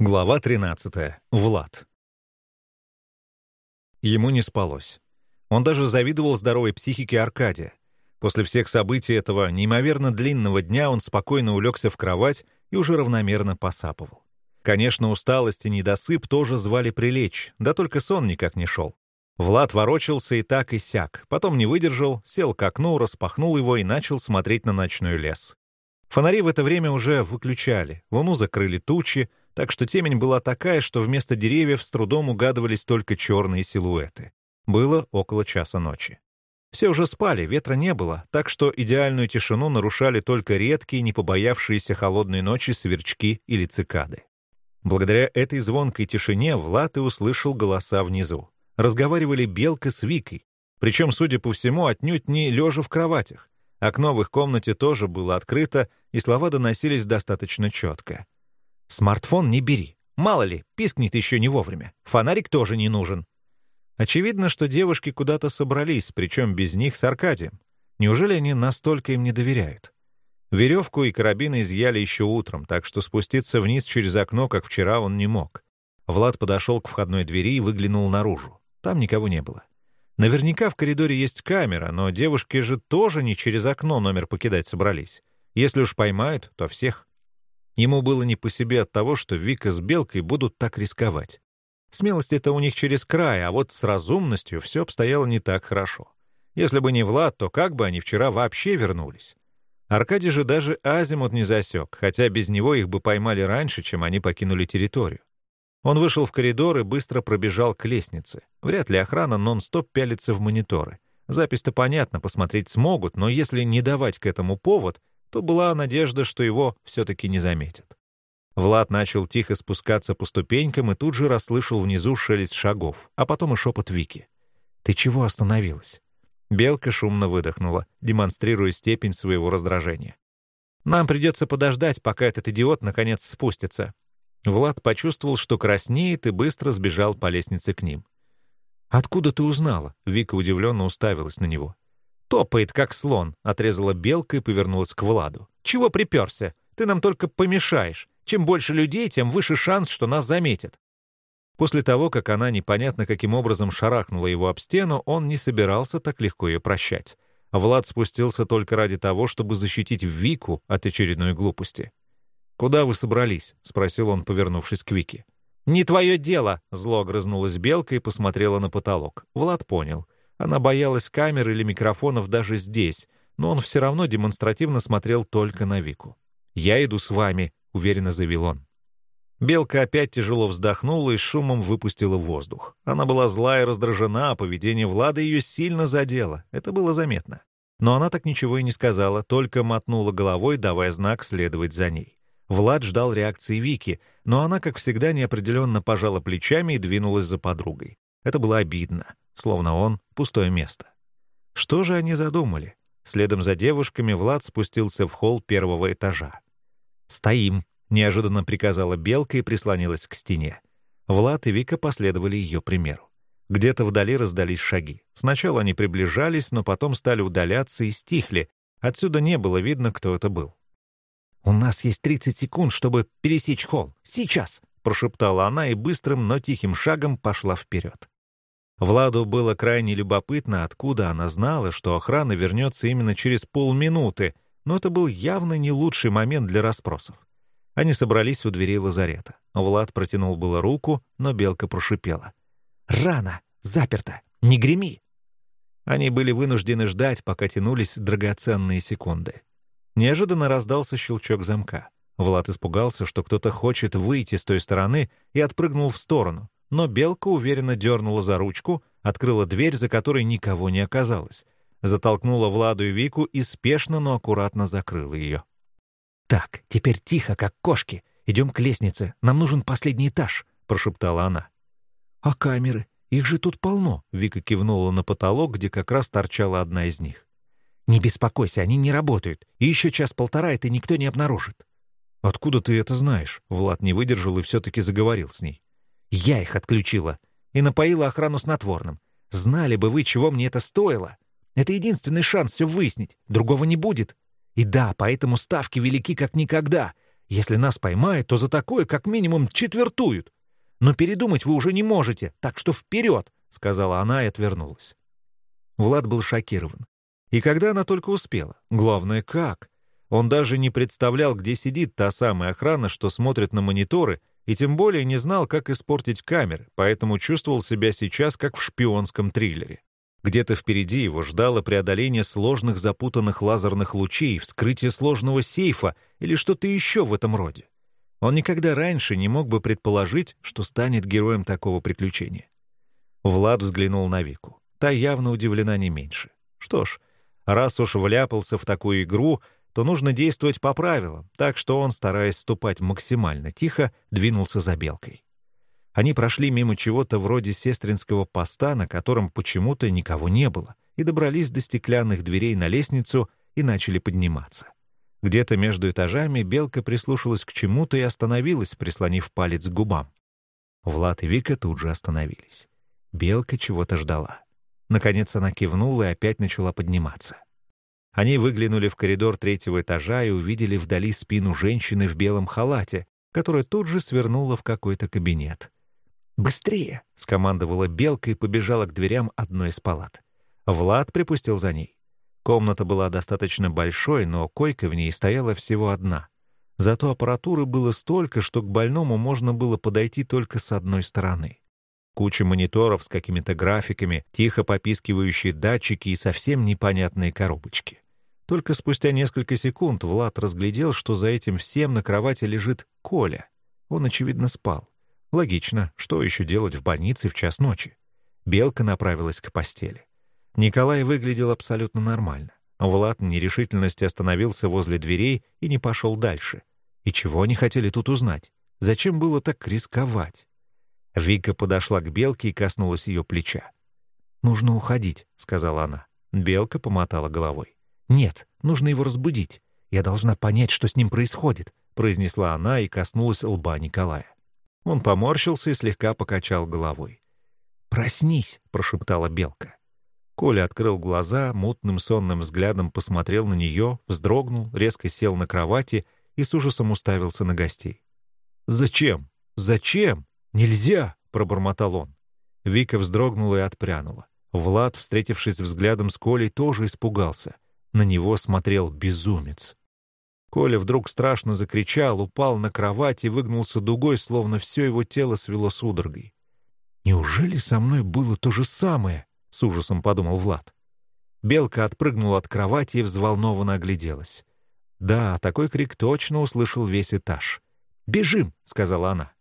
Глава 13. Влад. Ему не спалось. Он даже завидовал здоровой психике Аркадия. После всех событий этого неимоверно длинного дня он спокойно улегся в кровать и уже равномерно посапывал. Конечно, усталость и недосып тоже звали прилечь, да только сон никак не шел. Влад ворочался и так и сяк, потом не выдержал, сел к окну, распахнул его и начал смотреть на ночной лес. Фонари в это время уже выключали, луну закрыли тучи, так что темень была такая, что вместо деревьев с трудом угадывались только черные силуэты. Было около часа ночи. Все уже спали, ветра не было, так что идеальную тишину нарушали только редкие, не побоявшиеся холодной ночи сверчки или цикады. Благодаря этой звонкой тишине Влад и услышал голоса внизу. Разговаривали Белка с Викой, причем, судя по всему, отнюдь не лежа в кроватях. Окно в их комнате тоже было открыто, и слова доносились достаточно четко. Смартфон не бери. Мало ли, пискнет еще не вовремя. Фонарик тоже не нужен. Очевидно, что девушки куда-то собрались, причем без них с Аркадием. Неужели они настолько им не доверяют? Веревку и карабины изъяли еще утром, так что спуститься вниз через окно, как вчера, он не мог. Влад подошел к входной двери и выглянул наружу. Там никого не было. Наверняка в коридоре есть камера, но девушки же тоже не через окно номер покидать собрались. Если уж поймают, то всех. Ему было не по себе от того, что Вика с Белкой будут так рисковать. Смелость это у них через край, а вот с разумностью все обстояло не так хорошо. Если бы не Влад, то как бы они вчера вообще вернулись? Аркадий же даже азимут не засек, хотя без него их бы поймали раньше, чем они покинули территорию. Он вышел в коридор и быстро пробежал к лестнице. Вряд ли охрана нон-стоп пялится в мониторы. Запись-то понятно, посмотреть смогут, но если не давать к этому повод, то была надежда, что его все-таки не заметят. Влад начал тихо спускаться по ступенькам и тут же расслышал внизу шелест шагов, а потом и шепот Вики. «Ты чего остановилась?» Белка шумно выдохнула, демонстрируя степень своего раздражения. «Нам придется подождать, пока этот идиот наконец спустится». Влад почувствовал, что краснеет, и быстро сбежал по лестнице к ним. «Откуда ты узнала?» Вика удивленно уставилась на него. «Топает, как слон», — отрезала белка и повернулась к Владу. «Чего приперся? Ты нам только помешаешь. Чем больше людей, тем выше шанс, что нас заметят». После того, как она непонятно каким образом шарахнула его об стену, он не собирался так легко ее прощать. Влад спустился только ради того, чтобы защитить Вику от очередной глупости. «Куда вы собрались?» — спросил он, повернувшись к Вике. «Не твое дело!» — зло огрызнулась белка и посмотрела на потолок. Влад понял — она боялась камер или микрофонов даже здесь, но он все равно демонстративно смотрел только на Вику. «Я иду с вами», — уверенно заявил он. Белка опять тяжело вздохнула и шумом выпустила воздух. Она была зла и раздражена, а поведение Влада ее сильно задело. Это было заметно. Но она так ничего и не сказала, только мотнула головой, давая знак следовать за ней. Влад ждал реакции Вики, но она, как всегда, неопределенно пожала плечами и двинулась за подругой. Это было обидно словно он — пустое место. Что же они задумали? Следом за девушками Влад спустился в холл первого этажа. «Стоим», — неожиданно приказала Белка и прислонилась к стене. Влад и Вика последовали ее примеру. Где-то вдали раздались шаги. Сначала они приближались, но потом стали удаляться и стихли. Отсюда не было видно, кто это был. «У нас есть 30 секунд, чтобы пересечь холл. Сейчас!» — прошептала она и быстрым, но тихим шагом пошла вперед. Владу было крайне любопытно, откуда она знала, что охрана вернется именно через полминуты, но это был явно не лучший момент для расспросов. Они собрались у двери лазарета. Влад протянул было руку, но белка прошипела. «Рано! Заперто! Не греми!» Они были вынуждены ждать, пока тянулись драгоценные секунды. Неожиданно раздался щелчок замка. Влад испугался, что кто-то хочет выйти с той стороны, и отпрыгнул в сторону но белка уверенно дернула за ручку, открыла дверь, за которой никого не оказалось, затолкнула Владу и Вику и спешно, но аккуратно закрыла ее. «Так, теперь тихо, как кошки. Идем к лестнице. Нам нужен последний этаж», — прошептала она. «А камеры? Их же тут полно», — Вика кивнула на потолок, где как раз торчала одна из них. «Не беспокойся, они не работают. И еще час-полтора это никто не обнаружит». «Откуда ты это знаешь?» Влад не выдержал и все-таки заговорил с ней. Я их отключила и напоила охрану снотворным. Знали бы вы, чего мне это стоило. Это единственный шанс все выяснить, другого не будет. И да, поэтому ставки велики как никогда. Если нас поймают, то за такое как минимум четвертуют. Но передумать вы уже не можете, так что вперед!» — сказала она и отвернулась. Влад был шокирован. И когда она только успела? Главное, как? Он даже не представлял, где сидит та самая охрана, что смотрит на мониторы, и тем более не знал, как испортить камеры, поэтому чувствовал себя сейчас как в шпионском триллере. Где-то впереди его ждало преодоление сложных запутанных лазерных лучей, вскрытие сложного сейфа или что-то еще в этом роде. Он никогда раньше не мог бы предположить, что станет героем такого приключения. Влад взглянул на Вику. Та явно удивлена не меньше. Что ж, раз уж вляпался в такую игру, то нужно действовать по правилам, так что он, стараясь ступать максимально тихо, двинулся за белкой. Они прошли мимо чего-то вроде сестринского поста, на котором почему-то никого не было, и добрались до стеклянных дверей на лестницу и начали подниматься. Где-то между этажами белка прислушалась к чему-то и остановилась, прислонив палец к губам. Влад и Вика тут же остановились. Белка чего-то ждала. Наконец она кивнула и опять начала подниматься. Они выглянули в коридор третьего этажа и увидели вдали спину женщины в белом халате, которая тут же свернула в какой-то кабинет. «Быстрее!» — скомандовала Белка и побежала к дверям одной из палат. Влад припустил за ней. Комната была достаточно большой, но койка в ней стояла всего одна. Зато аппаратуры было столько, что к больному можно было подойти только с одной стороны. Куча мониторов с какими-то графиками, тихо попискивающие датчики и совсем непонятные коробочки. Только спустя несколько секунд Влад разглядел, что за этим всем на кровати лежит Коля. Он, очевидно, спал. Логично, что еще делать в больнице в час ночи? Белка направилась к постели. Николай выглядел абсолютно нормально. Влад в нерешительности остановился возле дверей и не пошел дальше. И чего они хотели тут узнать? Зачем было так рисковать? Вика подошла к Белке и коснулась ее плеча. «Нужно уходить», — сказала она. Белка помотала головой. «Нет, нужно его разбудить. Я должна понять, что с ним происходит», — произнесла она и коснулась лба Николая. Он поморщился и слегка покачал головой. «Проснись», — прошептала Белка. Коля открыл глаза, мутным сонным взглядом посмотрел на нее, вздрогнул, резко сел на кровати и с ужасом уставился на гостей. «Зачем? Зачем?» «Нельзя!» — пробормотал он. Вика вздрогнула и отпрянула. Влад, встретившись взглядом с Колей, тоже испугался. На него смотрел безумец. Коля вдруг страшно закричал, упал на кровать и выгнулся дугой, словно все его тело свело судорогой. «Неужели со мной было то же самое?» — с ужасом подумал Влад. Белка отпрыгнула от кровати и взволнованно огляделась. Да, такой крик точно услышал весь этаж. «Бежим!» — сказала она.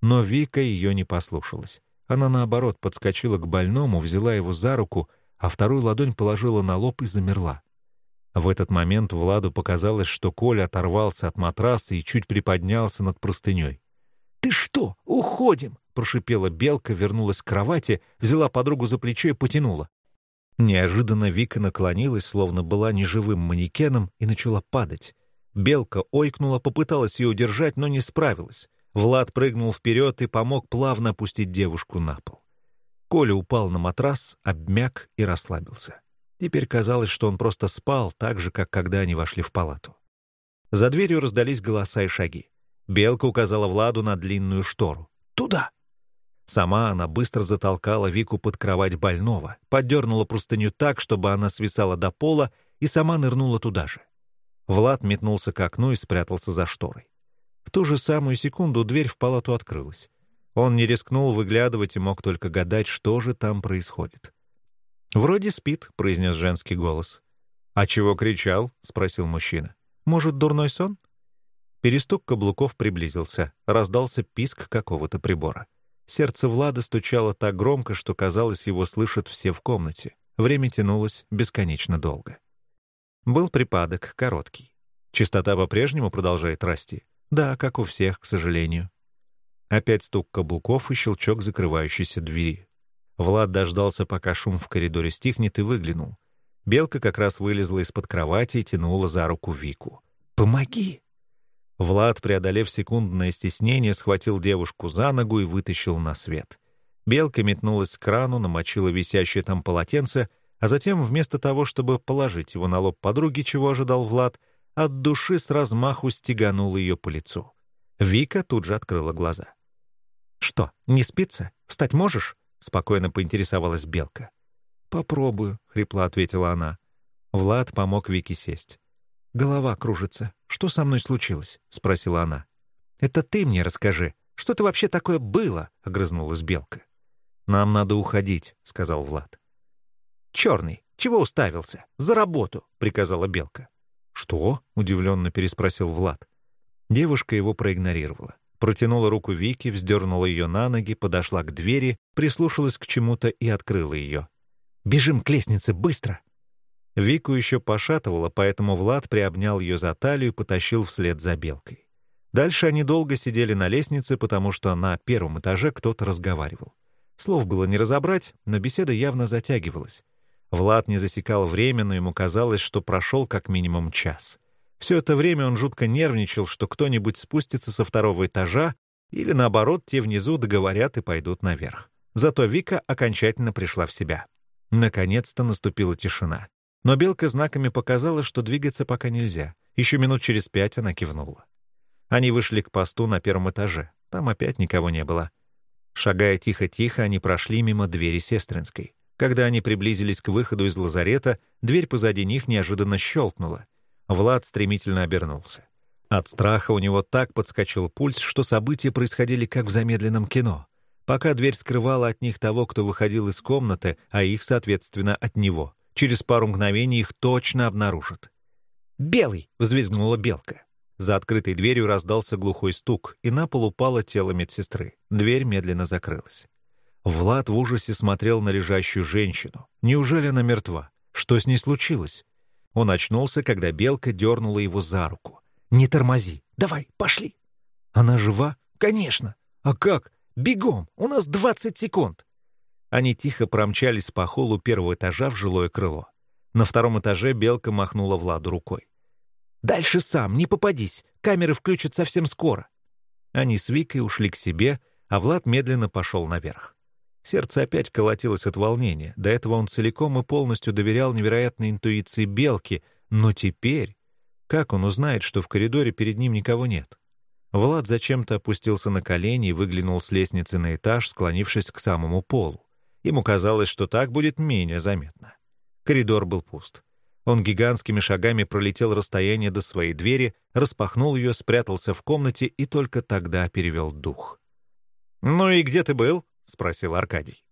Но Вика ее не послушалась. Она, наоборот, подскочила к больному, взяла его за руку, а вторую ладонь положила на лоб и замерла. В этот момент Владу показалось, что Коля оторвался от матраса и чуть приподнялся над простыней. «Ты что? Уходим!» — прошипела Белка, вернулась к кровати, взяла подругу за плечо и потянула. Неожиданно Вика наклонилась, словно была неживым манекеном, и начала падать. Белка ойкнула, попыталась ее удержать, но не справилась. Влад прыгнул вперед и помог плавно опустить девушку на пол. Коля упал на матрас, обмяк и расслабился. Теперь казалось, что он просто спал, так же, как когда они вошли в палату. За дверью раздались голоса и шаги. Белка указала Владу на длинную штору. «Туда!» Сама она быстро затолкала Вику под кровать больного, поддернула простыню так, чтобы она свисала до пола, и сама нырнула туда же. Влад метнулся к окну и спрятался за шторой. В ту же самую секунду дверь в палату открылась. Он не рискнул выглядывать и мог только гадать, что же там происходит. «Вроде спит», — произнес женский голос. «А чего кричал?» — спросил мужчина. «Может, дурной сон?» Перестук каблуков приблизился, раздался писк какого-то прибора. Сердце Влада стучало так громко, что, казалось, его слышат все в комнате. Время тянулось бесконечно долго. Был припадок, короткий. Частота по-прежнему продолжает расти. Да, как у всех, к сожалению. Опять стук каблуков и щелчок закрывающейся двери. Влад дождался, пока шум в коридоре стихнет, и выглянул. Белка как раз вылезла из-под кровати и тянула за руку Вику. «Помоги!» Влад, преодолев секундное стеснение, схватил девушку за ногу и вытащил на свет. Белка метнулась к крану, намочила висящее там полотенце, а затем, вместо того, чтобы положить его на лоб подруги, чего ожидал Влад, от души с размаху стеганул ее по лицу. Вика тут же открыла глаза. «Что, не спится? Встать можешь?» — спокойно поинтересовалась Белка. «Попробую», — хрипло ответила она. Влад помог Вике сесть. «Голова кружится. Что со мной случилось?» — спросила она. «Это ты мне расскажи. Что это вообще такое было?» — огрызнулась Белка. «Нам надо уходить», — сказал Влад. «Черный, чего уставился? За работу!» — приказала Белка. «Что?» — удивленно переспросил Влад. Девушка его проигнорировала. Протянула руку Вики, вздернула ее на ноги, подошла к двери, прислушалась к чему-то и открыла ее. «Бежим к лестнице, быстро!» Вику еще пошатывала, поэтому Влад приобнял ее за талию и потащил вслед за Белкой. Дальше они долго сидели на лестнице, потому что на первом этаже кто-то разговаривал. Слов было не разобрать, но беседа явно затягивалась. Влад не засекал время, но ему казалось, что прошел как минимум час. Все это время он жутко нервничал, что кто-нибудь спустится со второго этажа, или наоборот, те внизу договорят и пойдут наверх. Зато Вика окончательно пришла в себя. Наконец-то наступила тишина. Но Белка знаками показала, что двигаться пока нельзя. Еще минут через пять она кивнула. Они вышли к посту на первом этаже. Там опять никого не было. Шагая тихо-тихо, они прошли мимо двери Сестринской. Когда они приблизились к выходу из лазарета, дверь позади них неожиданно щелкнула. Влад стремительно обернулся. От страха у него так подскочил пульс, что события происходили как в замедленном кино. Пока дверь скрывала от них того, кто выходил из комнаты, а их, соответственно, от него. Через пару мгновений их точно обнаружат. «Белый!» — взвизгнула белка. За открытой дверью раздался глухой стук, и на пол упало тело медсестры. Дверь медленно закрылась. Влад в ужасе смотрел на лежащую женщину. Неужели она мертва? Что с ней случилось? Он очнулся, когда белка дернула его за руку. «Не тормози! Давай, пошли!» «Она жива?» «Конечно! А как? Бегом! У нас двадцать секунд!» Они тихо промчались по холлу первого этажа в жилое крыло. На втором этаже белка махнула Владу рукой. Дальше сам, не попадись. Камеры включат совсем скоро. Они с Викой ушли к себе, а Влад медленно пошел наверх. Сердце опять колотилось от волнения. До этого он целиком и полностью доверял невероятной интуиции белки, но теперь... Как он узнает, что в коридоре перед ним никого нет? Влад зачем-то опустился на колени и выглянул с лестницы на этаж, склонившись к самому полу. Ему казалось, что так будет менее заметно. Коридор был пуст. Он гигантскими шагами пролетел расстояние до своей двери, распахнул ее, спрятался в комнате и только тогда перевел дух. «Ну и где ты был?» — спросил Аркадий.